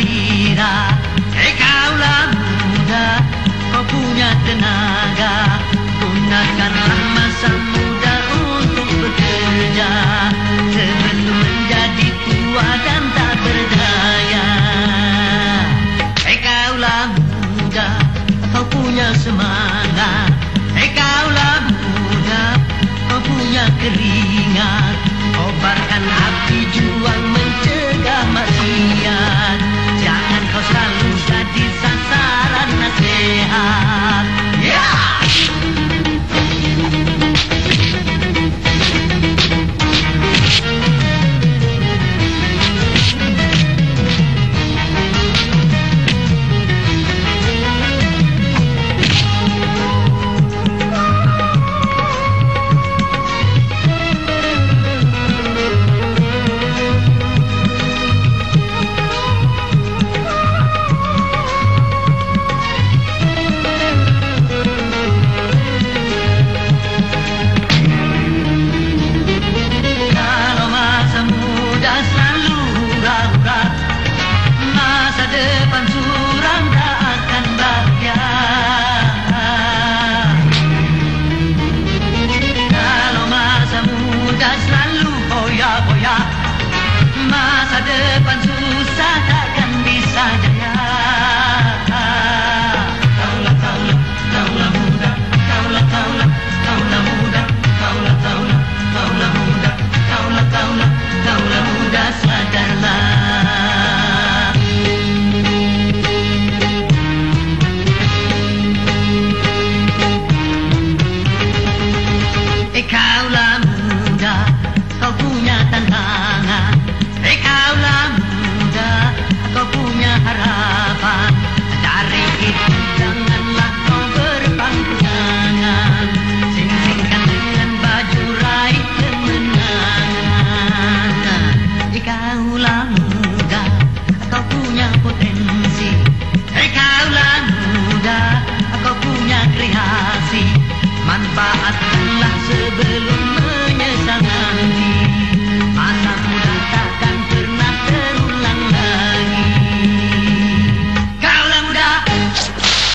Zaira, jika eh, muda, kau punya tenaga.